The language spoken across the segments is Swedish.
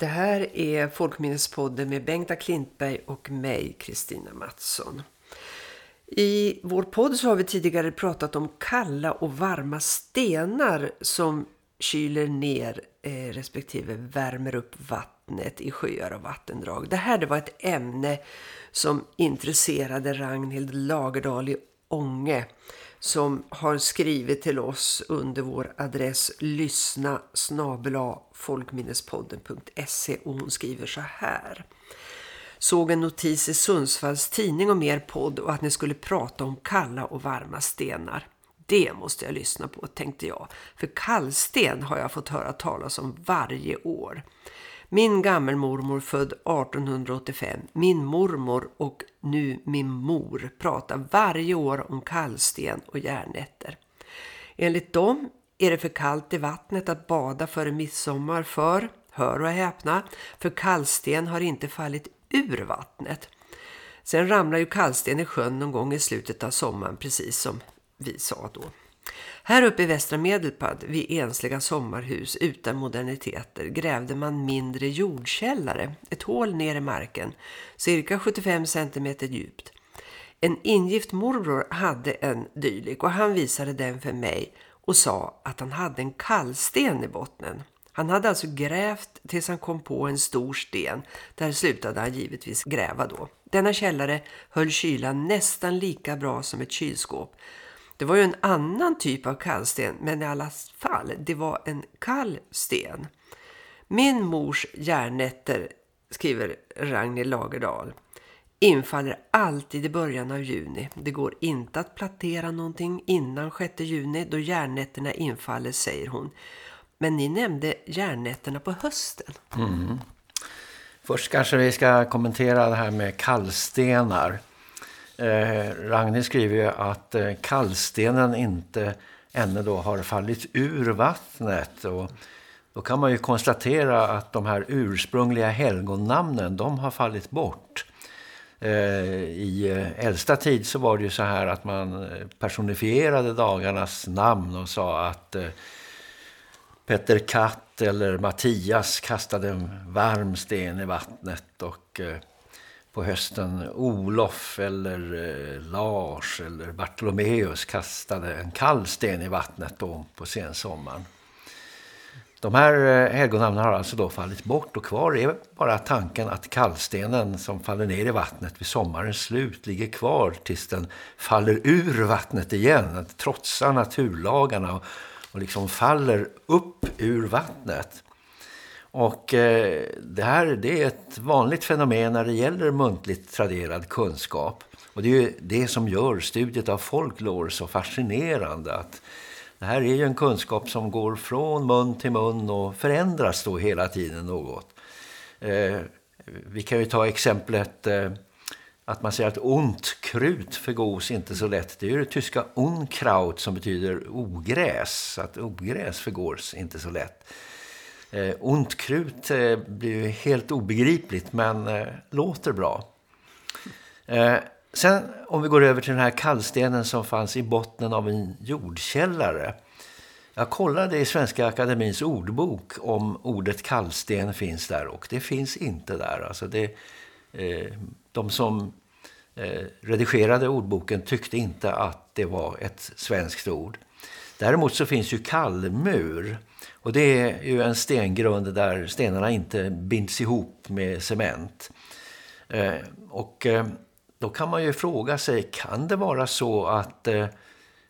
Det här är Folkminnespodden med Bengta Klintberg och mig, Kristina Mattsson. I vår podd så har vi tidigare pratat om kalla och varma stenar som kyler ner eh, respektive värmer upp vattnet i sjöar och vattendrag. Det här det var ett ämne som intresserade Ragnhild Lagerdal i Ånge som har skrivit till oss under vår adress lyssna folkminnespodden.se och hon skriver så här. Såg en notis i Sundsvalls tidning om er podd och att ni skulle prata om kalla och varma stenar. Det måste jag lyssna på, tänkte jag. För kallsten har jag fått höra talas om varje år. Min gammelmormor född 1885, min mormor och nu min mor pratar varje år om kallsten och järnätter. Enligt dem är det för kallt i vattnet att bada före midsommar för, hör och häpna, för kallsten har inte fallit ur vattnet. Sen ramlar ju kallsten i sjön någon gång i slutet av sommaren precis som vi sa då. Här uppe i Västra Medelpad, vid ensliga sommarhus utan moderniteter, grävde man mindre jordkällare, ett hål ner i marken, cirka 75 cm djupt. En ingift morbror hade en dylik och han visade den för mig och sa att han hade en kallsten i bottnen. Han hade alltså grävt tills han kom på en stor sten. Där slutade han givetvis gräva då. Denna källare höll kylan nästan lika bra som ett kylskåp. Det var ju en annan typ av kallsten men i alla fall, det var en kall sten. Min mors järnätter, skriver Ragnhild Lagerdal, infaller alltid i början av juni. Det går inte att platera någonting innan 6 juni då järnätterna infaller, säger hon. Men ni nämnde järnätterna på hösten. Mm. Först kanske vi ska kommentera det här med kallstenar. Eh, Ragnhild skriver ju att eh, kallstenen inte ännu då har fallit ur vattnet och då kan man ju konstatera att de här ursprungliga helgonnamnen de har fallit bort. Eh, I eh, äldsta tid så var det ju så här att man eh, personifierade dagarnas namn och sa att eh, Petter Katt eller Mattias kastade en varm sten i vattnet och eh, på hösten Olof eller eh, Lars eller Bartolomeus kastade en kall sten i vattnet då på sensommaren. De här eh, helgonamnen har alltså då fallit bort och kvar är bara tanken att kallstenen som faller ner i vattnet vid sommarens slut ligger kvar tills den faller ur vattnet igen, att trotsar naturlagarna och, och liksom faller upp ur vattnet. Och eh, det här det är ett vanligt fenomen när det gäller muntligt traderad kunskap. Och det är ju det som gör studiet av folklore så fascinerande. Att det här är ju en kunskap som går från mun till mun och förändras då hela tiden något. Eh, vi kan ju ta exemplet eh, att man säger att ont krut förgås inte så lätt. Det är ju det tyska unkraut som betyder ogräs. Att ogräs förgås inte så lätt. Eh, ont krut eh, blir ju helt obegripligt men eh, låter bra. Eh, sen om vi går över till den här kallstenen som fanns i botten av en jordkällare. Jag kollade i Svenska Akademins ordbok om ordet kallsten finns där och det finns inte där. Alltså det, eh, de som eh, redigerade ordboken tyckte inte att det var ett svenskt ord. Däremot så finns ju kallmur och det är ju en stengrund där stenarna inte binds ihop med cement. Eh, och eh, då kan man ju fråga sig, kan det vara så att eh,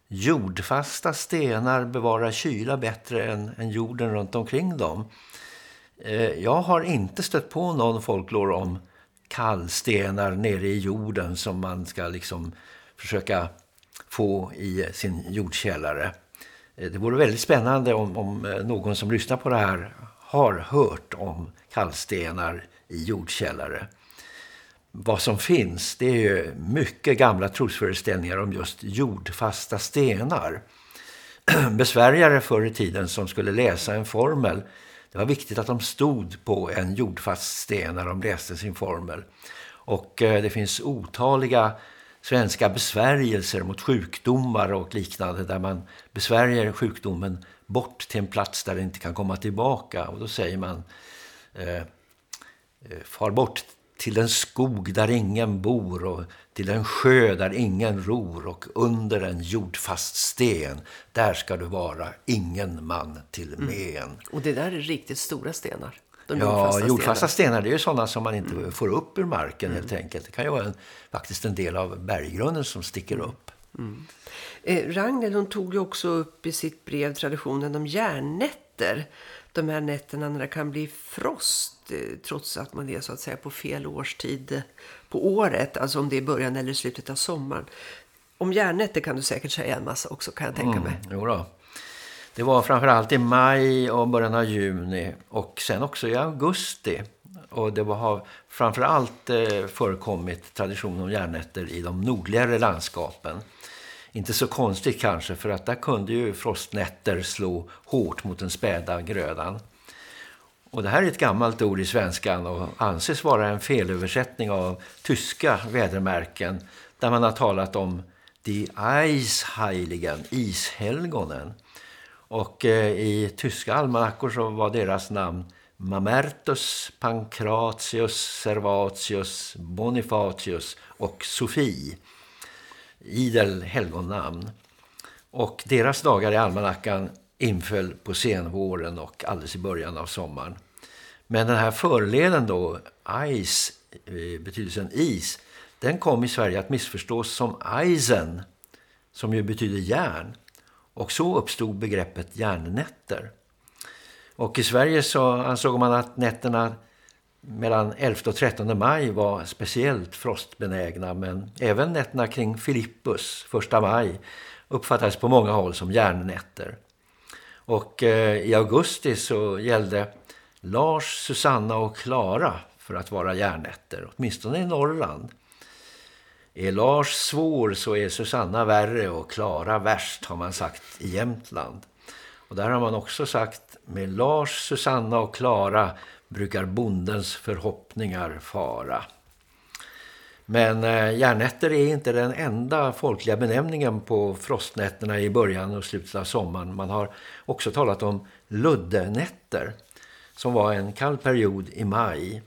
jordfasta stenar bevarar kyla bättre än, än jorden runt omkring dem? Eh, jag har inte stött på någon folklor om kallstenar nere i jorden som man ska liksom försöka få i sin jordkällare. Eh, det vore väldigt spännande om, om eh, någon som lyssnar på det här har hört om kallstenar i jordkällare. Vad som finns det är ju mycket gamla trosföreställningar om just jordfasta stenar. Besvärjare förr i tiden som skulle läsa en formel. Det var viktigt att de stod på en jordfast sten när de läste sin formel. Och eh, det finns otaliga svenska besvärjelser mot sjukdomar och liknande där man besvärjer sjukdomen bort till en plats där den inte kan komma tillbaka och då säger man eh, eh, far bort till en skog där ingen bor och till en sjö där ingen ror och under en jordfast sten, där ska du vara ingen man till men. Mm. Och det där är riktigt stora stenar. De ja, jordfasta, jordfasta stenar. stenar det är ju sådana som man inte mm. får upp ur marken mm. helt enkelt. Det kan ju vara en, faktiskt en del av berggrunden som sticker mm. upp. Mm. Eh, Ragnhild hon tog ju också upp i sitt brev traditionen om järnnätter. De här nätterna när det kan bli frost eh, trots att man är så att säga på fel årstid på året. Alltså om det är början eller slutet av sommaren. Om järnnätter kan du säkert säga en massa också kan jag tänka mm, mig. Då. Det var framförallt i maj och början av juni och sen också i augusti. Och det har framförallt eh, förekommit tradition om järnnätter i de nordligare landskapen. Inte så konstigt kanske för att där kunde ju frostnätter slå hårt mot den späda grödan. Och det här är ett gammalt ord i svenskan och anses vara en felöversättning av tyska vädermärken där man har talat om de Eisheiligen, ishelgonen. Och eh, i tyska almanackor så var deras namn Mamertus, Pankratius, Servatius, Bonifatius och Sofie. Idel helgonnamn. Och deras dagar i almanackan inföll på senvåren och alldeles i början av sommaren. Men den här förleden då, ice, eh, betydelsen is, den kom i Sverige att missförstås som eisen, som ju betyder järn. Och så uppstod begreppet järnnätter. Och i Sverige så ansåg man att nätterna mellan 11 och 13 maj var speciellt frostbenägna men även nätterna kring Filippus, första maj, uppfattades på många håll som järnnätter. Och eh, i augusti så gällde Lars, Susanna och Klara för att vara järnnätter, åtminstone i Norrland. Är Lars svår så är Susanna värre och Klara värst har man sagt i Jämtland. Och där har man också sagt med Lars, Susanna och Klara brukar bondens förhoppningar fara. Men eh, järnätter är inte den enda folkliga benämningen på frostnätterna i början och slutet av sommaren. Man har också talat om luddenätter som var en kall period i maj.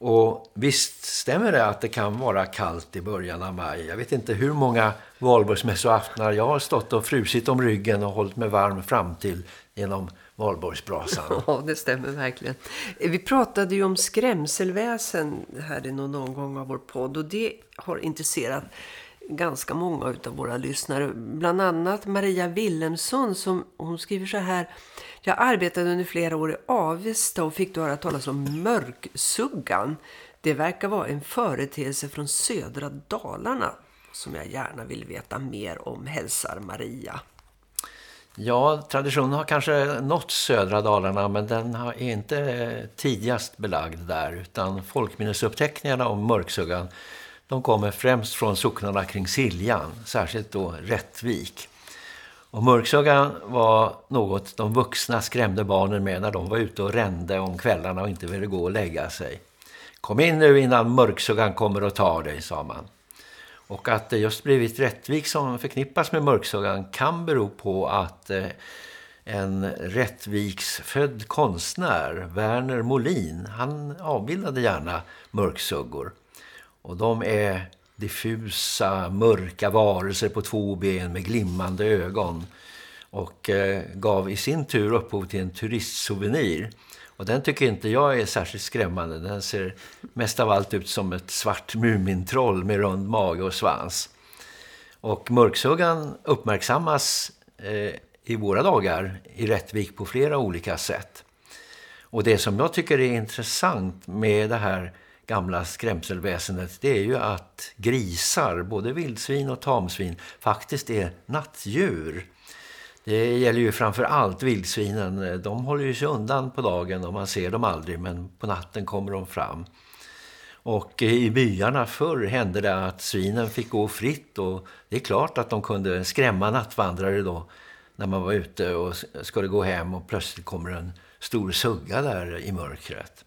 Och visst stämmer det att det kan vara kallt i början av maj. Jag vet inte hur många valborgsmässoaftnar jag har stått och frusit om ryggen och hållit mig varm fram till genom valborgsbrasan. Ja, det stämmer verkligen. Eh, vi pratade ju om skrämselväsen här i någon gång av vår podd och det har intresserat ganska många av våra lyssnare. Bland annat Maria Willemsson som hon skriver så här. Jag arbetade under flera år i Avesta och fick då höra talas om mörksuggan. Det verkar vara en företeelse från södra Dalarna som jag gärna vill veta mer om, hälsar Maria. Ja, traditionen har kanske nått södra Dalarna men den är inte tidigast belagd där utan folkminnesuppteckningarna om mörksuggan de kommer främst från socknarna kring Siljan, särskilt då Rättvik. Och mörksuggan var något de vuxna skrämde barnen med när de var ute och rände om kvällarna och inte ville gå och lägga sig. Kom in nu innan mörksuggan kommer och tar dig, sa man. Och att det just blivit Rättvik som förknippas med mörksuggan kan bero på att eh, en Rättviksfödd konstnär, Werner Molin, han avbildade gärna mörksuggor. Och de är diffusa, mörka varelser på två ben med glimmande ögon och eh, gav i sin tur upphov till en turistsouvenir. Och den tycker inte jag är särskilt skrämmande. Den ser mest av allt ut som ett svart mumintroll med rund mage och svans. Och mörksuggan uppmärksammas eh, i våra dagar i Rättvik på flera olika sätt. Och det som jag tycker är intressant med det här gamla skrämselväsendet det är ju att grisar, både vildsvin och tamsvin, faktiskt är nattdjur. Det gäller ju framför allt vildsvinen. De håller ju sig undan på dagen och man ser dem aldrig men på natten kommer de fram. Och i byarna förr hände det att svinen fick gå fritt och det är klart att de kunde skrämma nattvandrare då när man var ute och skulle gå hem och plötsligt kommer en stor sugga där i mörkret.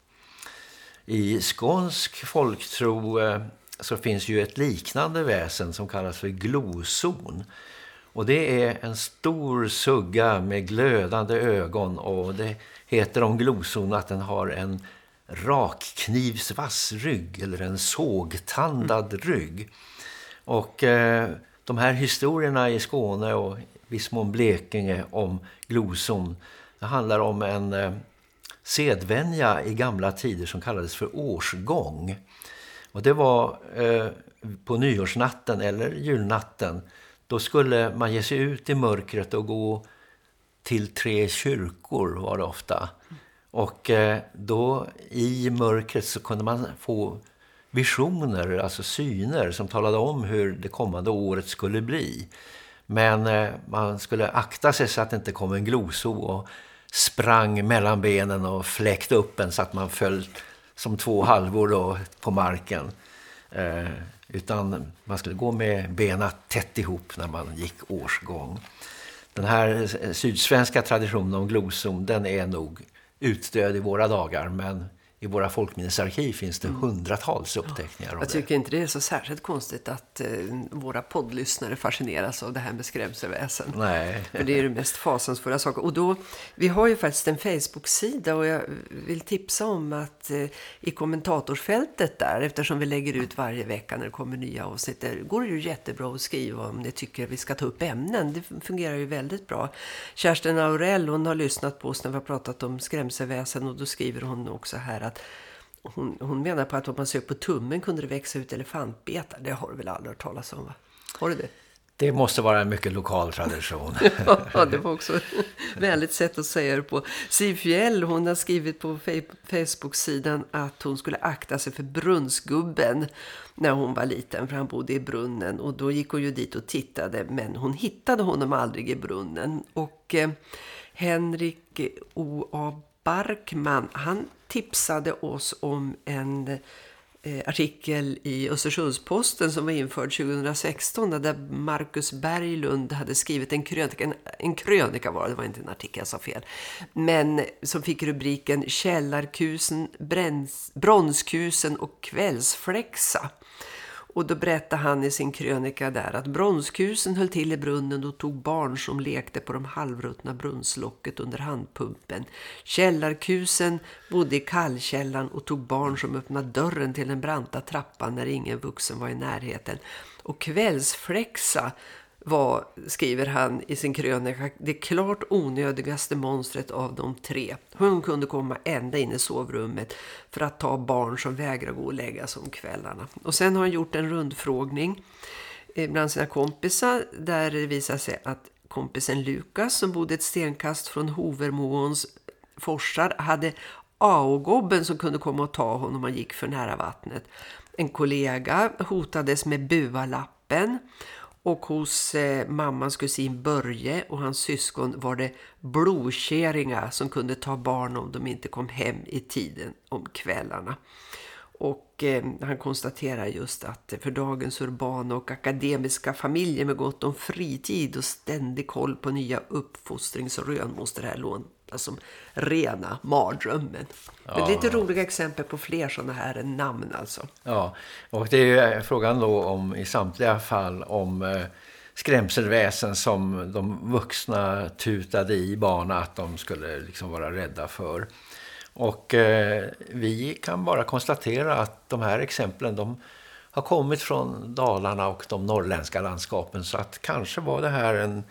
I skånsk folktro eh, så finns ju ett liknande väsen som kallas för gloson. Och det är en stor sugga med glödande ögon och det heter om gloson att den har en rakknivsvass rygg eller en sågtandad mm. rygg. Och eh, de här historierna i Skåne och viss mån Blekinge om gloson det handlar om en eh, sedvänja i gamla tider som kallades för årsgång. Och det var eh, på nyårsnatten eller julnatten. Då skulle man ge sig ut i mörkret och gå till tre kyrkor var det ofta. Och eh, då i mörkret så kunde man få visioner, alltså syner som talade om hur det kommande året skulle bli. Men eh, man skulle akta sig så att det inte kom en gloso och sprang mellan benen och fläkte upp en så att man föll som två halvor då på marken. Eh, utan man skulle gå med benen tätt ihop när man gick årsgång. Den här eh, sydsvenska traditionen om glosom den är nog utdöd i våra dagar men i våra folkminnesarkiv finns det mm. hundratals uppteckningar. Ja, jag tycker inte det är så särskilt konstigt att eh, våra poddlyssnare fascineras av det här med skrämselväsen. Nej. För det är det mest fasansfulla saker. Och då, vi har ju faktiskt en Facebook-sida och jag vill tipsa om att eh, i kommentatorsfältet där, eftersom vi lägger ut varje vecka när det kommer nya avsnitt, där går det ju jättebra att skriva om ni tycker vi ska ta upp ämnen. Det fungerar ju väldigt bra. Kerstin Aurell, hon har lyssnat på oss när vi har pratat om skrämselväsen och då skriver hon också här att hon, hon menar på att om man söker på tummen kunde det växa ut elefantbetar. Det har du väl aldrig hört talas om va? Har du det? Det måste vara en mycket lokal tradition. ja, det var också ett väldigt sätt att säga det på. Siv Fjell, hon har skrivit på Facebook-sidan att hon skulle akta sig för brunnsgubben när hon var liten, för han bodde i brunnen. Och då gick hon ju dit och tittade, men hon hittade honom aldrig i brunnen. Och eh, Henrik O.A. Barkman, han tipsade oss om en eh, artikel i Östersundsposten som var införd 2016 där Marcus Berglund hade skrivit en krönika, en, en krönika var det, det var inte en artikel, jag sa fel, men som fick rubriken Källarkusen, bränns, bronskusen och kvällsfläxa. Och då berättade han i sin krönika där att bronskusen höll till i brunnen och tog barn som lekte på de halvruttna brunnslocket under handpumpen. Källarkusen bodde i kallkällan och tog barn som öppnade dörren till den branta trappan när ingen vuxen var i närheten. Och kvällsfläxa var, skriver han i sin krönika, det klart onödigaste monstret av de tre. Hon kunde komma ända in i sovrummet för att ta barn som vägrar gå och lägga sig om kvällarna. Och sen har han gjort en rundfrågning eh, bland sina kompisar där det visar sig att kompisen Lukas som bodde ett stenkast från Hovermoons forsar hade aogobben som kunde komma och ta honom om han gick för nära vattnet. En kollega hotades med bualappen och hos eh, mammans kusin Börje och hans syskon var det blodkäringar som kunde ta barn om de inte kom hem i tiden om kvällarna. Och eh, han konstaterar just att för dagens urbana och akademiska familjer med gott om fritid och ständig koll på nya uppfostringsrön måste det här låta som rena mardrömmen. Ja. Men lite roliga exempel på fler sådana här namn alltså. Ja, och det är ju frågan då om i samtliga fall om eh, skrämselväsen som de vuxna tutade i barnen att de skulle liksom vara rädda för. Och eh, vi kan bara konstatera att de här exemplen de har kommit från Dalarna och de norrländska landskapen så att kanske var det här en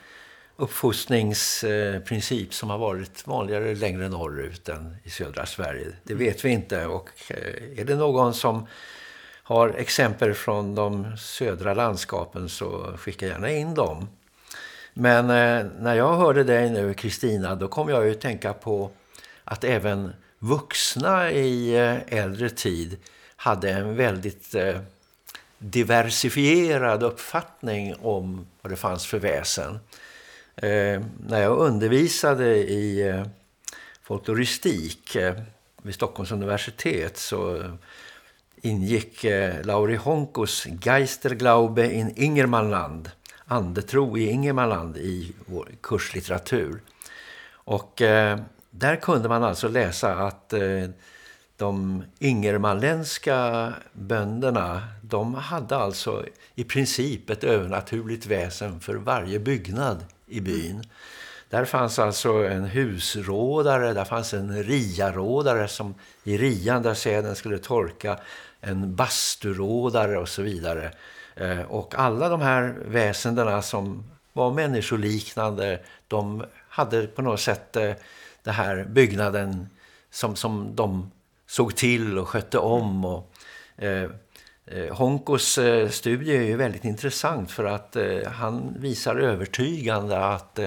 uppfostringsprincip som har varit vanligare längre norrut än i södra Sverige. Det vet vi inte och eh, är det någon som har exempel från de södra landskapen så skicka gärna in dem. Men eh, när jag hörde dig nu Kristina då kom jag ju tänka på att även vuxna i eh, äldre tid hade en väldigt diversifierad uppfattning om vad det fanns för väsen. Eh, när jag undervisade i eh, folkloristik eh, vid Stockholms universitet så ingick eh, Lauri Honkos Geisterglaube in Ingermanland, andetro i Ingermanland i vår kurslitteratur. Och eh, där kunde man alltså läsa att eh, de ingermanländska bönderna de hade alltså i princip ett övernaturligt väsen för varje byggnad i byn. Där fanns alltså en husrådare, där fanns en riarådare som i rian där säden skulle torka, en basturådare och så vidare. Eh, och alla de här väsendena som var människoliknande, de hade på något sätt eh, den det här byggnaden som, som de såg till och skötte om. Och, eh, Eh, Honkos eh, studie är ju väldigt intressant för att eh, han visar övertygande att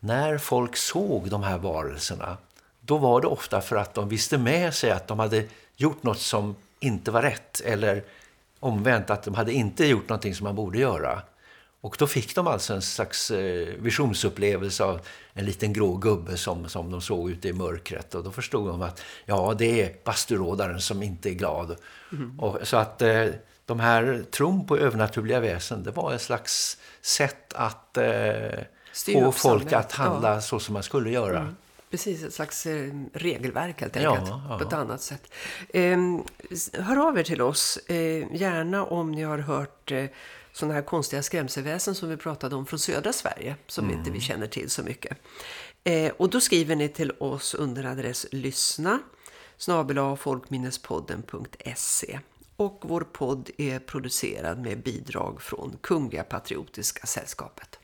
när folk såg de här varelserna då var det ofta för att de visste med sig att de hade gjort något som inte var rätt eller omvänt att de hade inte gjort någonting som man borde göra. Och då fick de alltså en slags eh, visionsupplevelse av en liten grå gubbe som, som de såg ute i mörkret. Och då förstod de att ja, det är basturådaren som inte är glad. Mm. Och, så att eh, de här tron på övernaturliga väsen, det var ett slags sätt att eh, få folk att handla ja. så som man skulle göra. Mm. Precis, ett slags eh, regelverk helt enkelt, ja, ja. på ett annat sätt. Eh, hör av er till oss, eh, gärna om ni har hört sådana här konstiga skrämselväsen som vi pratade om från södra Sverige, som mm. inte vi känner till så mycket. Eh, och då skriver ni till oss under adress lyssna snabel folkminnespodden.se och vår podd är producerad med bidrag från Kungliga Patriotiska Sällskapet.